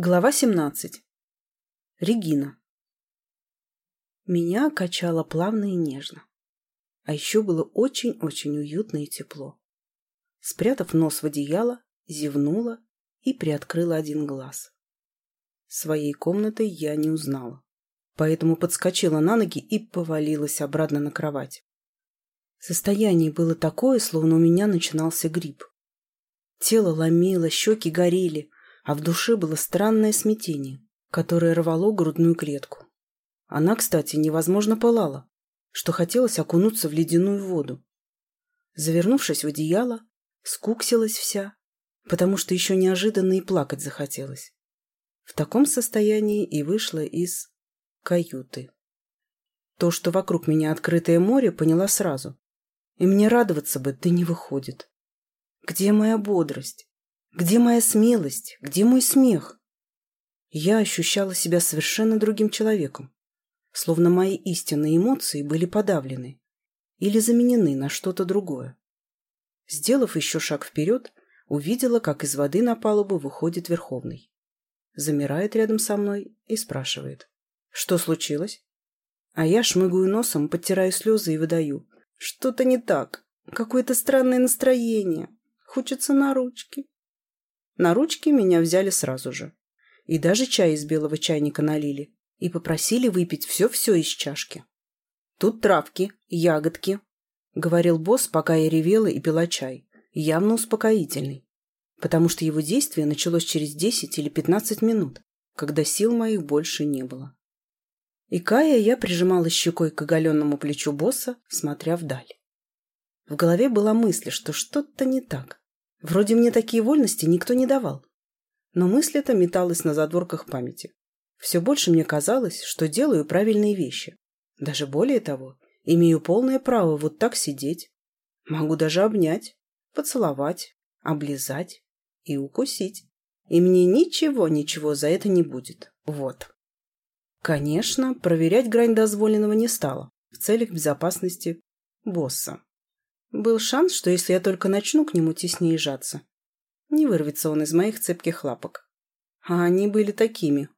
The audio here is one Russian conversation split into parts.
Глава 17. Регина. Меня качало плавно и нежно. А еще было очень-очень уютно и тепло. Спрятав нос в одеяло, зевнула и приоткрыла один глаз. Своей комнатой я не узнала, поэтому подскочила на ноги и повалилась обратно на кровать. Состояние было такое, словно у меня начинался грипп. Тело ломило, щеки горели – а в душе было странное смятение, которое рвало грудную клетку. Она, кстати, невозможно пылала, что хотелось окунуться в ледяную воду. Завернувшись в одеяло, скуксилась вся, потому что еще неожиданно и плакать захотелось. В таком состоянии и вышла из каюты. То, что вокруг меня открытое море, поняла сразу. И мне радоваться бы, да не выходит. Где моя бодрость? Где моя смелость? Где мой смех? Я ощущала себя совершенно другим человеком, словно мои истинные эмоции были подавлены или заменены на что-то другое. Сделав еще шаг вперед, увидела, как из воды на палубу выходит Верховный. Замирает рядом со мной и спрашивает. «Что случилось?» А я шмыгаю носом, подтираю слезы и выдаю. «Что-то не так. Какое-то странное настроение. Хочется на ручки». На ручки меня взяли сразу же. И даже чай из белого чайника налили. И попросили выпить все-все из чашки. «Тут травки, ягодки», — говорил босс, пока я ревела и пила чай. Явно успокоительный. Потому что его действие началось через 10 или 15 минут, когда сил моих больше не было. И Кая я прижимала щекой к оголенному плечу босса, смотря вдаль. В голове была мысль, что что-то не так, Вроде мне такие вольности никто не давал. Но мысль эта металась на задворках памяти. Все больше мне казалось, что делаю правильные вещи. Даже более того, имею полное право вот так сидеть. Могу даже обнять, поцеловать, облизать и укусить. И мне ничего-ничего за это не будет. Вот. Конечно, проверять грань дозволенного не стало в целях безопасности босса. Был шанс, что если я только начну к нему теснее жаться, не вырвется он из моих цепких лапок. А они были такими.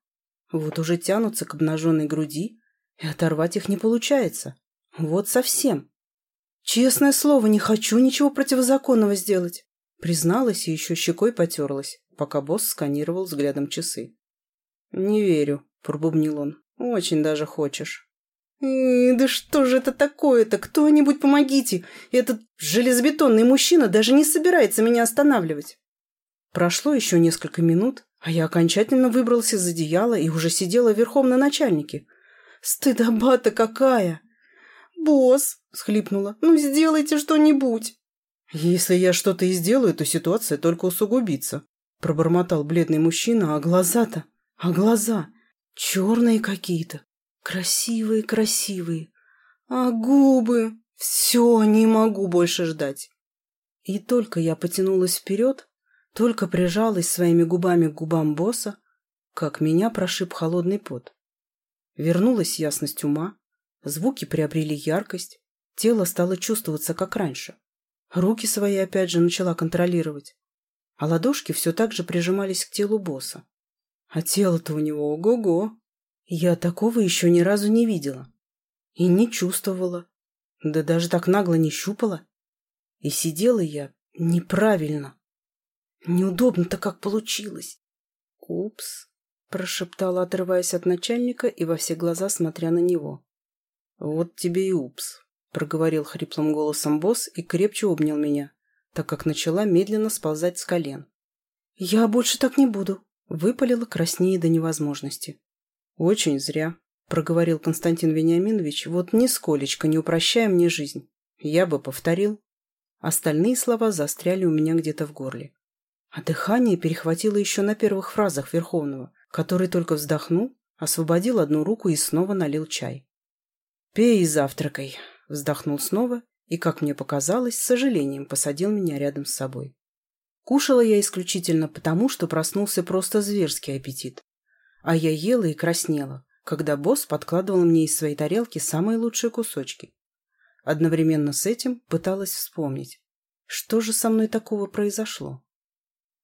Вот уже тянутся к обнаженной груди, и оторвать их не получается. Вот совсем. Честное слово, не хочу ничего противозаконного сделать. Призналась и еще щекой потерлась, пока босс сканировал взглядом часы. «Не верю», – пробубнил он. «Очень даже хочешь». Да что же это такое-то? Кто-нибудь помогите! Этот железобетонный мужчина даже не собирается меня останавливать. Прошло еще несколько минут, а я окончательно выбрался из одеяла и уже сидела верхом на начальнике. Стыдоба-то какая! «Босс!» — схлипнула. «Ну, сделайте что-нибудь!» «Если я что-то и сделаю, то ситуация только усугубится», — пробормотал бледный мужчина, а глаза-то... А глаза... Черные какие-то, Красивые, красивые. А губы? Все, не могу больше ждать. И только я потянулась вперед, только прижалась своими губами к губам босса, как меня прошиб холодный пот. Вернулась ясность ума, звуки приобрели яркость, тело стало чувствоваться как раньше. Руки свои опять же начала контролировать, а ладошки все так же прижимались к телу босса. А тело-то у него ого-го! Я такого еще ни разу не видела. И не чувствовала. Да даже так нагло не щупала. И сидела я неправильно. Неудобно-то как получилось. Упс, прошептала, отрываясь от начальника и во все глаза смотря на него. Вот тебе и упс, проговорил хриплым голосом босс и крепче обнял меня, так как начала медленно сползать с колен. Я больше так не буду, выпалила краснее до невозможности. «Очень зря», – проговорил Константин Вениаминович, вот нисколечко не упрощая мне жизнь. Я бы повторил. Остальные слова застряли у меня где-то в горле. А дыхание перехватило еще на первых фразах Верховного, который только вздохнул, освободил одну руку и снова налил чай. «Пей завтракай», – вздохнул снова и, как мне показалось, с сожалением посадил меня рядом с собой. Кушала я исключительно потому, что проснулся просто зверский аппетит а я ела и краснела, когда босс подкладывал мне из своей тарелки самые лучшие кусочки. Одновременно с этим пыталась вспомнить, что же со мной такого произошло.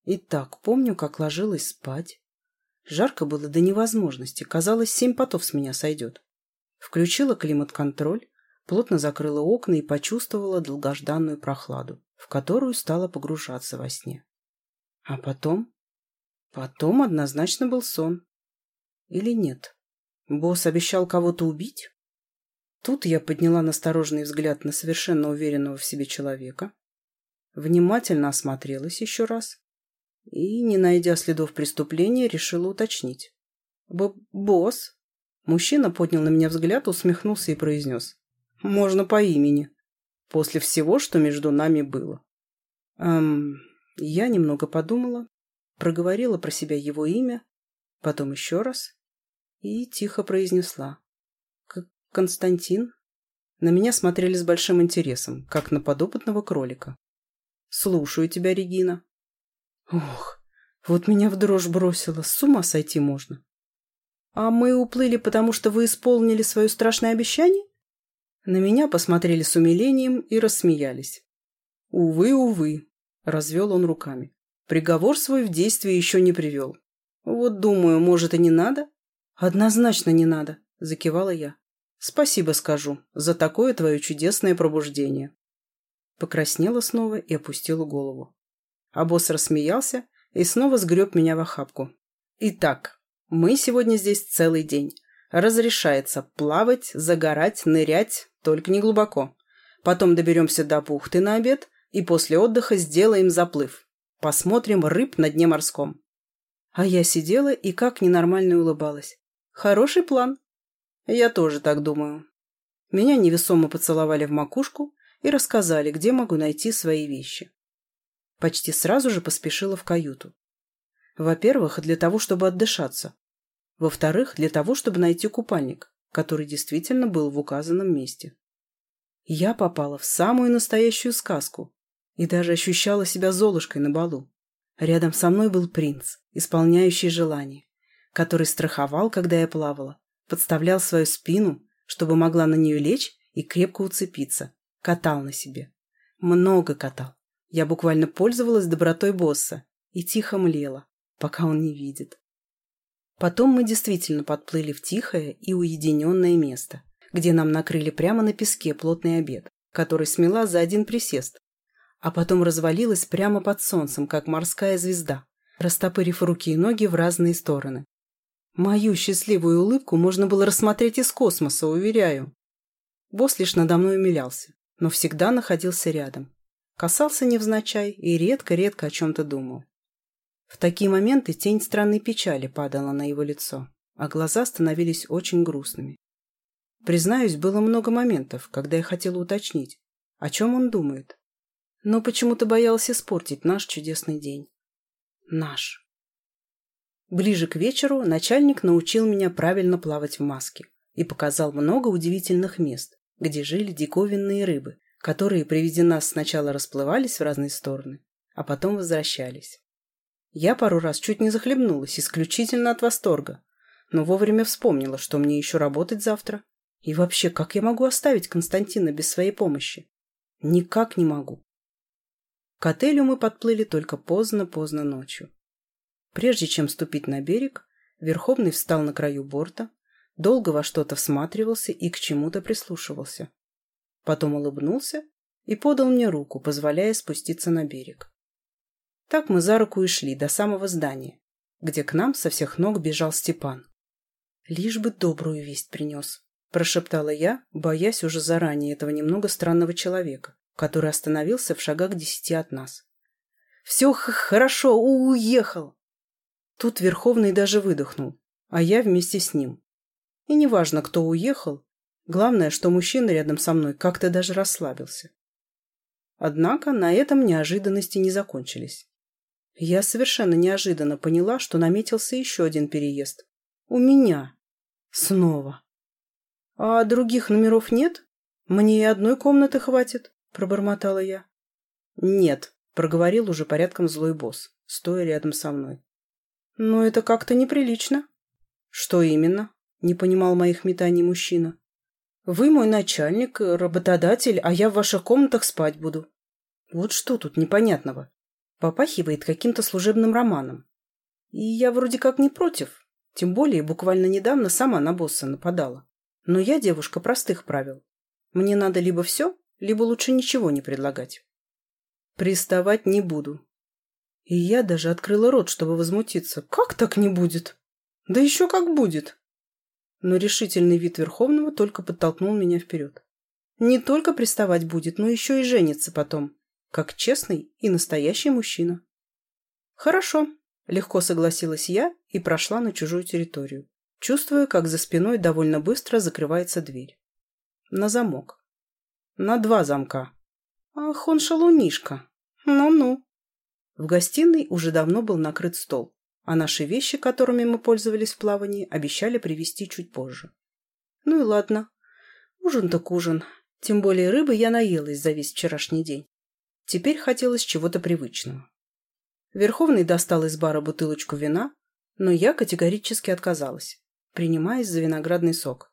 И так помню, как ложилась спать. Жарко было до невозможности, казалось, семь потов с меня сойдет. Включила климат-контроль, плотно закрыла окна и почувствовала долгожданную прохладу, в которую стала погружаться во сне. А потом? Потом однозначно был сон, или нет? Босс обещал кого-то убить? Тут я подняла настороженный взгляд на совершенно уверенного в себе человека, внимательно осмотрелась еще раз и, не найдя следов преступления, решила уточнить. Б «Босс?» Мужчина поднял на меня взгляд, усмехнулся и произнес. «Можно по имени. После всего, что между нами было». Эм, я немного подумала, проговорила про себя его имя, потом еще раз и тихо произнесла. «К «Константин?» На меня смотрели с большим интересом, как на подопытного кролика. «Слушаю тебя, Регина». «Ох, вот меня в дрожь бросило, с ума сойти можно». «А мы уплыли, потому что вы исполнили свое страшное обещание?» На меня посмотрели с умилением и рассмеялись. «Увы, увы», — развел он руками. «Приговор свой в действие еще не привел. Вот думаю, может и не надо?» однозначно не надо закивала я. Спасибо скажу за такое твое чудесное пробуждение. Покраснела снова и опустила голову. А босс рассмеялся и снова сгреб меня в охапку. Итак мы сегодня здесь целый день. Разрешается плавать загорать нырять только не глубоко. Потом доберемся до бухты на обед и после отдыха сделаем заплыв. Посмотрим рыб на дне морском. А я сидела и как ненормально улыбалась. Хороший план. Я тоже так думаю. Меня невесомо поцеловали в макушку и рассказали, где могу найти свои вещи. Почти сразу же поспешила в каюту. Во-первых, для того, чтобы отдышаться. Во-вторых, для того, чтобы найти купальник, который действительно был в указанном месте. Я попала в самую настоящую сказку и даже ощущала себя золушкой на балу. Рядом со мной был принц, исполняющий желания который страховал, когда я плавала, подставлял свою спину, чтобы могла на нее лечь и крепко уцепиться. Катал на себе. Много катал. Я буквально пользовалась добротой босса и тихо млела, пока он не видит. Потом мы действительно подплыли в тихое и уединенное место, где нам накрыли прямо на песке плотный обед, который смела за один присест, а потом развалилась прямо под солнцем, как морская звезда, растопырив руки и ноги в разные стороны. Мою счастливую улыбку можно было рассмотреть из космоса, уверяю. Босс лишь надо мной умилялся, но всегда находился рядом. Касался невзначай и редко-редко о чем-то думал. В такие моменты тень странной печали падала на его лицо, а глаза становились очень грустными. Признаюсь, было много моментов, когда я хотела уточнить, о чем он думает. Но почему-то боялся испортить наш чудесный день. Наш. Ближе к вечеру начальник научил меня правильно плавать в маске и показал много удивительных мест, где жили диковинные рыбы, которые при виде нас сначала расплывались в разные стороны, а потом возвращались. Я пару раз чуть не захлебнулась, исключительно от восторга, но вовремя вспомнила, что мне еще работать завтра. И вообще, как я могу оставить Константина без своей помощи? Никак не могу. К отелю мы подплыли только поздно-поздно ночью. Прежде чем ступить на берег, Верховный встал на краю борта, долго во что-то всматривался и к чему-то прислушивался. Потом улыбнулся и подал мне руку, позволяя спуститься на берег. Так мы за руку и шли до самого здания, где к нам со всех ног бежал Степан. «Лишь бы добрую весть принес», – прошептала я, боясь уже заранее этого немного странного человека, который остановился в шагах десяти от нас. «Все хорошо, уехал!» Тут Верховный даже выдохнул, а я вместе с ним. И неважно, кто уехал, главное, что мужчина рядом со мной как-то даже расслабился. Однако на этом неожиданности не закончились. Я совершенно неожиданно поняла, что наметился еще один переезд. У меня. Снова. «А других номеров нет? Мне и одной комнаты хватит», – пробормотала я. «Нет», – проговорил уже порядком злой босс, стоя рядом со мной но это как-то неприлично. Что именно? Не понимал моих метаний мужчина. Вы мой начальник работодатель а я в ваших комнатах спать буду. Вот что тут непонятного? Попахивает каким то служебным романом. И я вроде как не против тем более буквально недавно сама на босса нападала. Но я девушка простых правил. Мне надо либо все либо лучше ничего не предлагать. Приставать не буду. И я даже открыла рот, чтобы возмутиться. Как так не будет? Да еще как будет. Но решительный вид Верховного только подтолкнул меня вперед. Не только приставать будет, но еще и жениться потом. Как честный и настоящий мужчина. Хорошо. Легко согласилась я и прошла на чужую территорию, чувствуя, как за спиной довольно быстро закрывается дверь. На замок. На два замка. Ах, он шалунишка. Ну-ну. В гостиной уже давно был накрыт стол, а наши вещи, которыми мы пользовались в плавании, обещали привезти чуть позже. Ну и ладно. Ужин так ужин. Тем более рыбы я наелась за весь вчерашний день. Теперь хотелось чего-то привычного. Верховный достал из бара бутылочку вина, но я категорически отказалась, принимаясь за виноградный сок.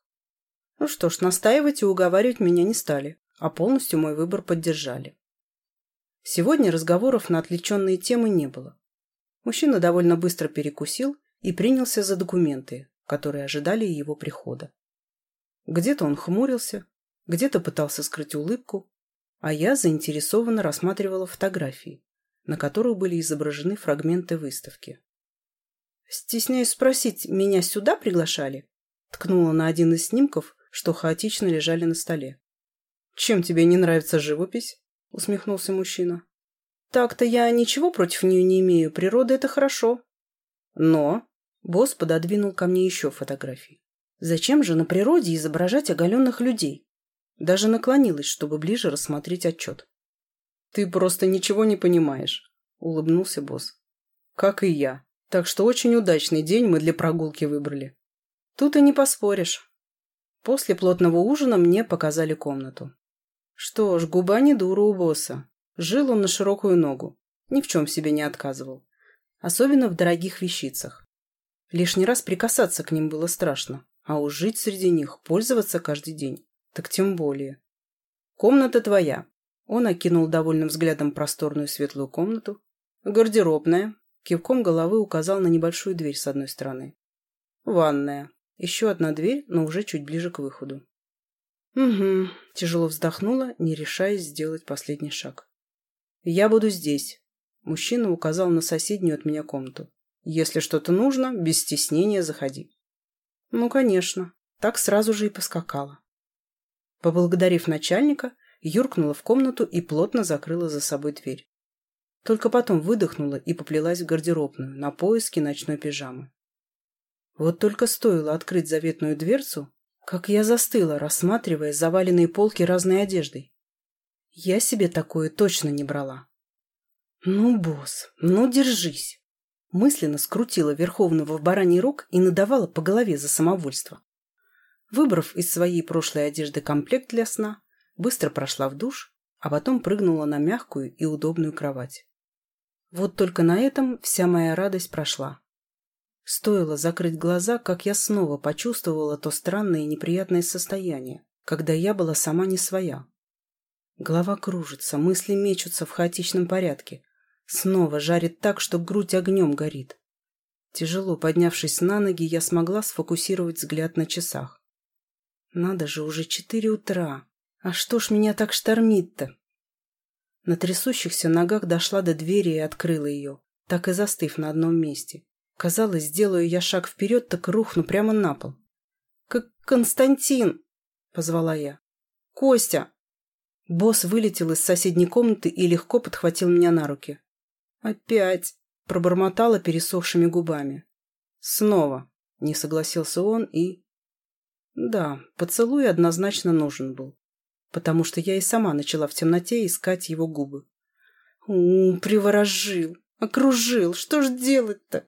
Ну что ж, настаивать и уговаривать меня не стали, а полностью мой выбор поддержали. Сегодня разговоров на отвлеченные темы не было. Мужчина довольно быстро перекусил и принялся за документы, которые ожидали его прихода. Где-то он хмурился, где-то пытался скрыть улыбку, а я заинтересованно рассматривала фотографии, на которых были изображены фрагменты выставки. «Стесняюсь спросить, меня сюда приглашали?» ткнула на один из снимков, что хаотично лежали на столе. «Чем тебе не нравится живопись?» усмехнулся мужчина. Так-то я ничего против нее не имею, природа это хорошо. Но босс пододвинул ко мне еще фотографии. Зачем же на природе изображать оголенных людей? Даже наклонилась, чтобы ближе рассмотреть отчет. Ты просто ничего не понимаешь, улыбнулся босс. Как и я. Так что очень удачный день мы для прогулки выбрали. Тут и не поспоришь. После плотного ужина мне показали комнату. Что ж, губа не дура у босса. Жил он на широкую ногу. Ни в чем себе не отказывал. Особенно в дорогих вещицах. Лишний раз прикасаться к ним было страшно. А уж жить среди них, пользоваться каждый день. Так тем более. Комната твоя. Он окинул довольным взглядом просторную светлую комнату. Гардеробная. Кивком головы указал на небольшую дверь с одной стороны. Ванная. Еще одна дверь, но уже чуть ближе к выходу. Угу. Тяжело вздохнула, не решаясь сделать последний шаг. Я буду здесь. Мужчина указал на соседнюю от меня комнату. Если что-то нужно, без стеснения заходи. Ну, конечно. Так сразу же и поскакала. Поблагодарив начальника, юркнула в комнату и плотно закрыла за собой дверь. Только потом выдохнула и поплелась в гардеробную на поиски ночной пижамы. Вот только стоило открыть заветную дверцу, как я застыла, рассматривая заваленные полки разной одеждой. Я себе такое точно не брала. «Ну, босс, ну держись!» Мысленно скрутила Верховного в бараний рог и надавала по голове за самовольство. Выбрав из своей прошлой одежды комплект для сна, быстро прошла в душ, а потом прыгнула на мягкую и удобную кровать. Вот только на этом вся моя радость прошла. Стоило закрыть глаза, как я снова почувствовала то странное и неприятное состояние, когда я была сама не своя. Голова кружится, мысли мечутся в хаотичном порядке. Снова жарит так, что грудь огнем горит. Тяжело поднявшись на ноги, я смогла сфокусировать взгляд на часах. Надо же, уже четыре утра. А что ж меня так штормит-то? На трясущихся ногах дошла до двери и открыла ее, так и застыв на одном месте. Казалось, сделаю я шаг вперед, так рухну прямо на пол. «Как Константин!» – позвала я. «Костя!» Босс вылетел из соседней комнаты и легко подхватил меня на руки. «Опять!» – пробормотала пересохшими губами. «Снова!» – не согласился он и... Да, поцелуй однозначно нужен был, потому что я и сама начала в темноте искать его губы. У, приворожил, окружил, что ж делать-то?